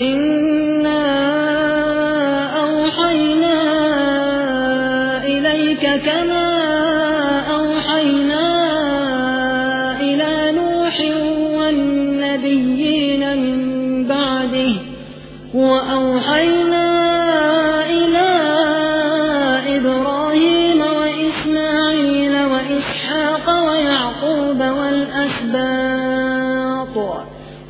إنا أوحينا إليك كما أوحينا إلى نوح والنبيين من بعده وأوحينا إلى إبراهيم وإسماعيل وإسحاق ويعقوب والأسباط